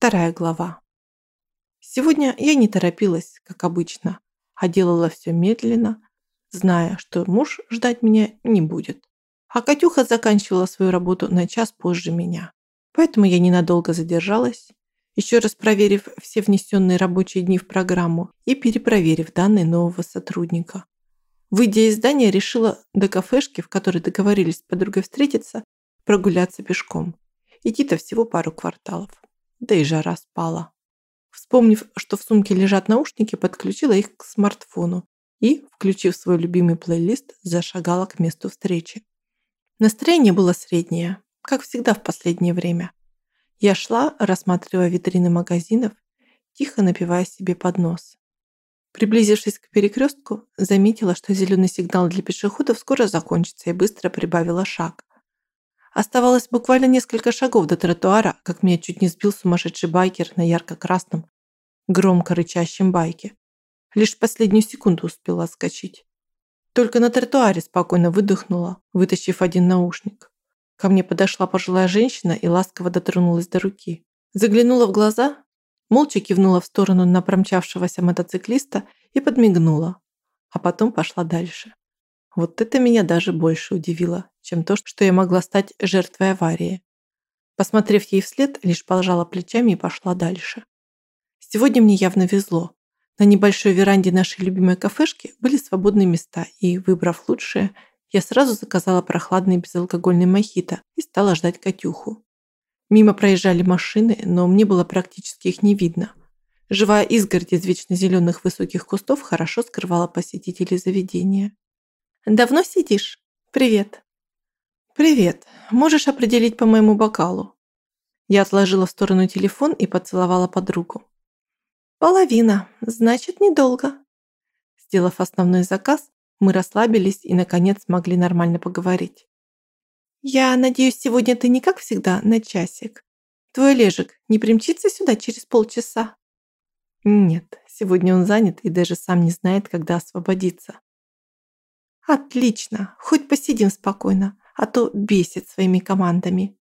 Вторая глава. Сегодня я не торопилась, как обычно, а делала все медленно, зная, что муж ждать меня не будет. А Катюха заканчивала свою работу на час позже меня. Поэтому я ненадолго задержалась, еще раз проверив все внесенные рабочие дни в программу и перепроверив данные нового сотрудника. Выйдя из здания, решила до кафешки, в которой договорились с подругой встретиться, прогуляться пешком. Идти-то всего пару кварталов да и жара спала. Вспомнив, что в сумке лежат наушники, подключила их к смартфону и, включив свой любимый плейлист, зашагала к месту встречи. Настроение было среднее, как всегда в последнее время. Я шла, рассматривая витрины магазинов, тихо напивая себе под нос. Приблизившись к перекрестку, заметила, что зеленый сигнал для пешеходов скоро закончится и быстро прибавила шаг. Оставалось буквально несколько шагов до тротуара, как меня чуть не сбил сумасшедший байкер на ярко-красном, громко рычащем байке. Лишь последнюю секунду успела отскочить. Только на тротуаре спокойно выдохнула, вытащив один наушник. Ко мне подошла пожилая женщина и ласково дотронулась до руки. Заглянула в глаза, молча кивнула в сторону на промчавшегося мотоциклиста и подмигнула, а потом пошла дальше. Вот это меня даже больше удивило, чем то, что я могла стать жертвой аварии. Посмотрев ей вслед, лишь пожала плечами и пошла дальше. Сегодня мне явно везло. На небольшой веранде нашей любимой кафешки были свободные места, и, выбрав лучшее, я сразу заказала прохладный безалкогольный мохито и стала ждать Катюху. Мимо проезжали машины, но мне было практически их не видно. Живая изгородь из вечно зеленых высоких кустов хорошо скрывала посетителей заведения. Давно сидишь? Привет. Привет. Можешь определить по моему бокалу? Я отложила в сторону телефон и поцеловала подругу. Половина, значит, недолго. Сделав основной заказ, мы расслабились и, наконец, смогли нормально поговорить. Я надеюсь, сегодня ты не как всегда на часик. Твой Олежек не примчится сюда через полчаса? Нет, сегодня он занят и даже сам не знает, когда освободиться. Отлично, хоть посидим спокойно, а то бесит своими командами.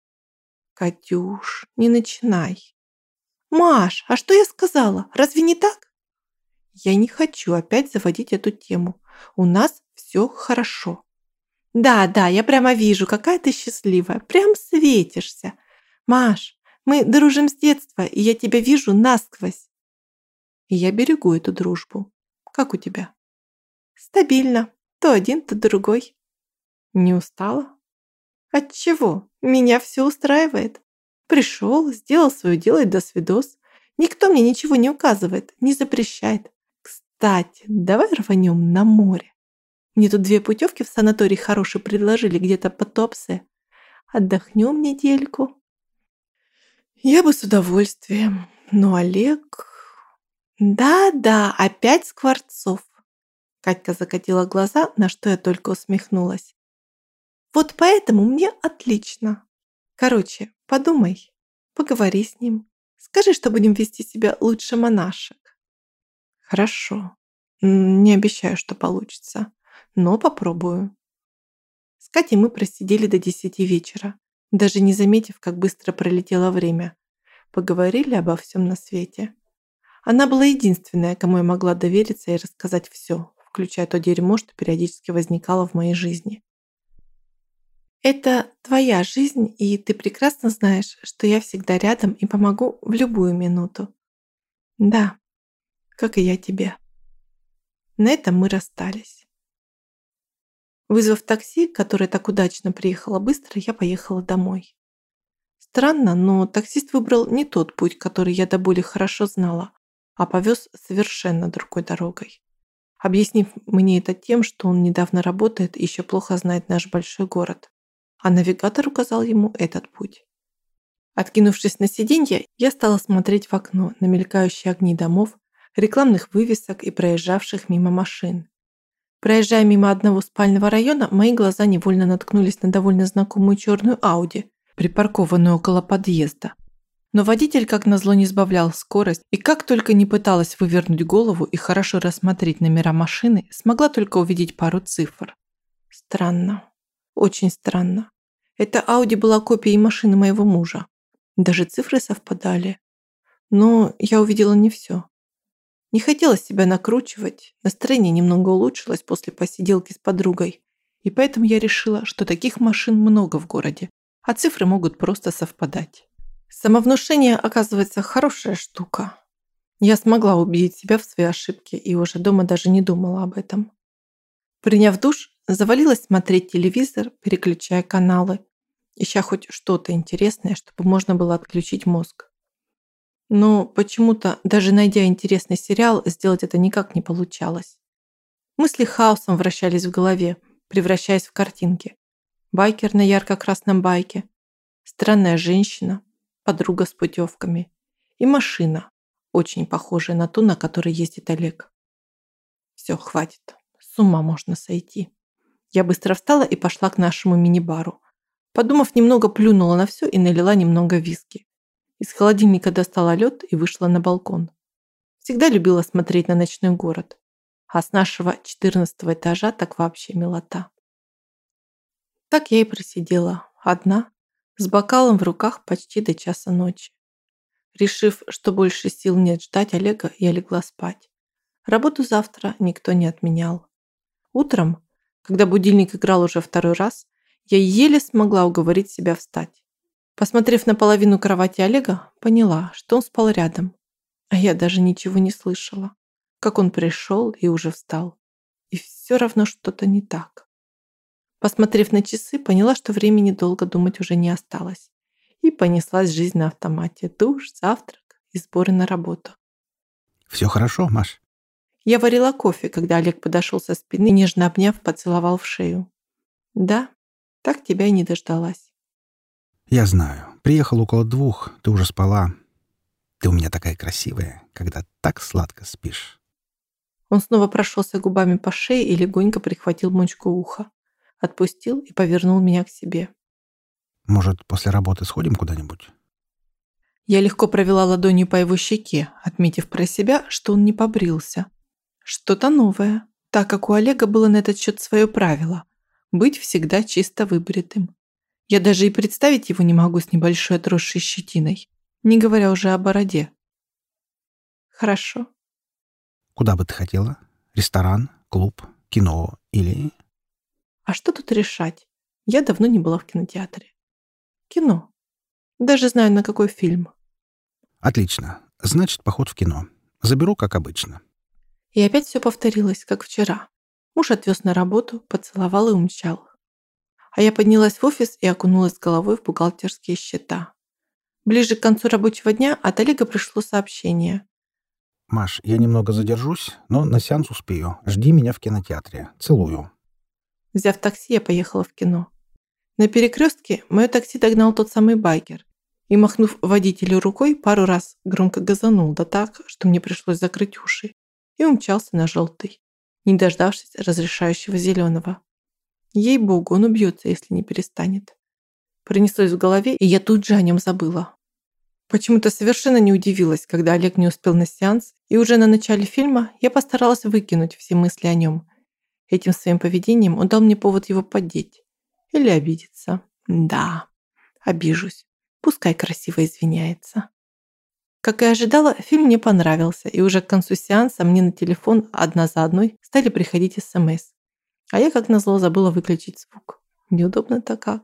Катюш, не начинай. Маш, а что я сказала? Разве не так? Я не хочу опять заводить эту тему. У нас все хорошо. Да, да, я прямо вижу, какая ты счастливая. Прям светишься. Маш, мы дружим с детства, и я тебя вижу насквозь. И я берегу эту дружбу. Как у тебя? Стабильно. То один, то другой. Не устала? От чего? Меня все устраивает. Пришел, сделал свое дело и до свидос. Никто мне ничего не указывает, не запрещает. Кстати, давай рванем на море. Мне тут две путевки в санаторий хорошие предложили где-то по Топсе. Отдохнем недельку. Я бы с удовольствием. Но Олег... Да-да, опять Скворцов. Катька закатила глаза, на что я только усмехнулась. Вот поэтому мне отлично. Короче, подумай, поговори с ним. Скажи, что будем вести себя лучше монашек. Хорошо. Не обещаю, что получится, но попробую. С Катей мы просидели до десяти вечера, даже не заметив, как быстро пролетело время. Поговорили обо всем на свете. Она была единственная, кому я могла довериться и рассказать все, включая то дерьмо, что периодически возникало в моей жизни. Это твоя жизнь, и ты прекрасно знаешь, что я всегда рядом и помогу в любую минуту. Да, как и я тебе. На этом мы расстались. Вызвав такси, которое так удачно приехало быстро, я поехала домой. Странно, но таксист выбрал не тот путь, который я до боли хорошо знала, а повез совершенно другой дорогой объяснив мне это тем, что он недавно работает и еще плохо знает наш большой город. А навигатор указал ему этот путь. Откинувшись на сиденье, я стала смотреть в окно на мелькающие огни домов, рекламных вывесок и проезжавших мимо машин. Проезжая мимо одного спального района, мои глаза невольно наткнулись на довольно знакомую черную Ауди, припаркованную около подъезда. Но водитель, как назло, не сбавлял скорость, и как только не пыталась вывернуть голову и хорошо рассмотреть номера машины, смогла только увидеть пару цифр. Странно. Очень странно. Эта Ауди была копией машины моего мужа. Даже цифры совпадали. Но я увидела не все. Не хотела себя накручивать, настроение немного улучшилось после посиделки с подругой, и поэтому я решила, что таких машин много в городе, а цифры могут просто совпадать. Самовнушение, оказывается, хорошая штука. Я смогла убедить себя в своей ошибке и уже дома даже не думала об этом. Приняв душ, завалилась смотреть телевизор, переключая каналы, ища хоть что-то интересное, чтобы можно было отключить мозг. Но почему-то, даже найдя интересный сериал, сделать это никак не получалось. Мысли хаосом вращались в голове, превращаясь в картинки. Байкер на ярко-красном байке, странная женщина, подруга с путевками и машина, очень похожая на ту, на которой ездит Олег. Все, хватит. С ума можно сойти. Я быстро встала и пошла к нашему мини-бару. Подумав, немного плюнула на все и налила немного виски. Из холодильника достала лед и вышла на балкон. Всегда любила смотреть на ночной город. А с нашего 14 этажа так вообще милота. Так я и просидела, одна, с бокалом в руках почти до часа ночи. Решив, что больше сил нет ждать Олега, я легла спать. Работу завтра никто не отменял. Утром, когда будильник играл уже второй раз, я еле смогла уговорить себя встать. Посмотрев на половину кровати Олега, поняла, что он спал рядом. А я даже ничего не слышала. Как он пришел и уже встал. И все равно что-то не так. Посмотрев на часы, поняла, что времени долго думать уже не осталось. И понеслась жизнь на автомате. Душ, завтрак и сборы на работу. «Все хорошо, Маш?» Я варила кофе, когда Олег подошел со спины, нежно обняв, поцеловал в шею. «Да, так тебя и не дождалась». «Я знаю. Приехал около двух, ты уже спала. Ты у меня такая красивая, когда так сладко спишь». Он снова прошелся губами по шее и легонько прихватил мочку уха. Отпустил и повернул меня к себе. «Может, после работы сходим куда-нибудь?» Я легко провела ладонью по его щеке, отметив про себя, что он не побрился. Что-то новое, так как у Олега было на этот счет свое правило – быть всегда чисто выбритым. Я даже и представить его не могу с небольшой отросшей щетиной, не говоря уже о бороде. Хорошо. Куда бы ты хотела? Ресторан, клуб, кино или... А что тут решать? Я давно не была в кинотеатре. Кино. Даже знаю, на какой фильм. Отлично. Значит, поход в кино. Заберу, как обычно. И опять все повторилось, как вчера. Муж отвез на работу, поцеловал и умчал. А я поднялась в офис и окунулась головой в бухгалтерские счета. Ближе к концу рабочего дня от Олега пришло сообщение. «Маш, я немного задержусь, но на сеанс успею. Жди меня в кинотеатре. Целую». Взяв такси, я поехала в кино. На перекрестке мое такси догнал тот самый байкер и, махнув водителю рукой, пару раз громко газанул, да так, что мне пришлось закрыть уши и умчался на желтый, не дождавшись разрешающего зеленого. Ей-богу, он убьется, если не перестанет. Пронеслось в голове, и я тут же о нем забыла. Почему-то совершенно не удивилась, когда Олег не успел на сеанс, и уже на начале фильма я постаралась выкинуть все мысли о нем. Этим своим поведением он дал мне повод его поддеть. Или обидеться. Да, обижусь. Пускай красиво извиняется. Как и ожидала, фильм мне понравился, и уже к концу сеанса мне на телефон одна за одной стали приходить СМС. А я, как назло, забыла выключить звук. Неудобно-то как.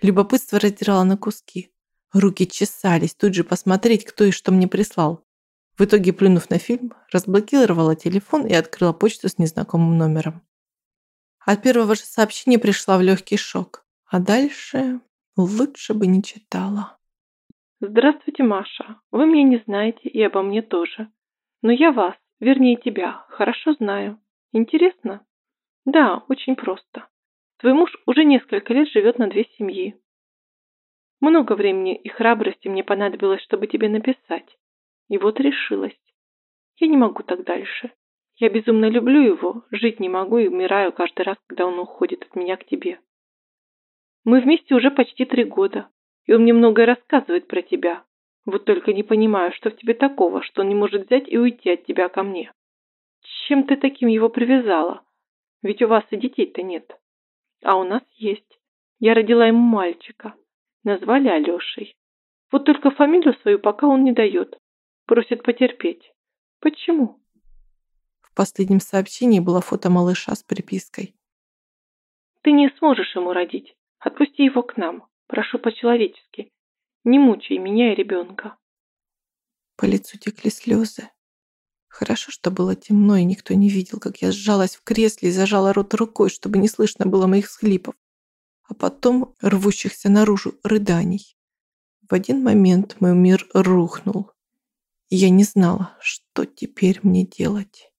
Любопытство раздирало на куски. Руки чесались тут же посмотреть, кто и что мне прислал. В итоге, плюнув на фильм, разблокировала телефон и открыла почту с незнакомым номером. От первого же сообщения пришла в легкий шок. А дальше лучше бы не читала. Здравствуйте, Маша. Вы меня не знаете и обо мне тоже. Но я вас, вернее тебя, хорошо знаю. Интересно? Да, очень просто. Твой муж уже несколько лет живет на две семьи. Много времени и храбрости мне понадобилось, чтобы тебе написать. И вот решилась. Я не могу так дальше. Я безумно люблю его, жить не могу и умираю каждый раз, когда он уходит от меня к тебе. Мы вместе уже почти три года и он мне многое рассказывает про тебя. Вот только не понимаю, что в тебе такого, что он не может взять и уйти от тебя ко мне. Чем ты таким его привязала? Ведь у вас и детей-то нет. А у нас есть. Я родила ему мальчика. Назвали Алешей. Вот только фамилию свою пока он не дает. Просит потерпеть. Почему? В последнем сообщении было фото малыша с припиской. Ты не сможешь ему родить. Отпусти его к нам. Прошу по-человечески. Не мучай меня и ребенка. По лицу текли слезы. Хорошо, что было темно, и никто не видел, как я сжалась в кресле и зажала рот рукой, чтобы не слышно было моих схлипов, а потом рвущихся наружу рыданий. В один момент мой мир рухнул, и я не знала, что теперь мне делать.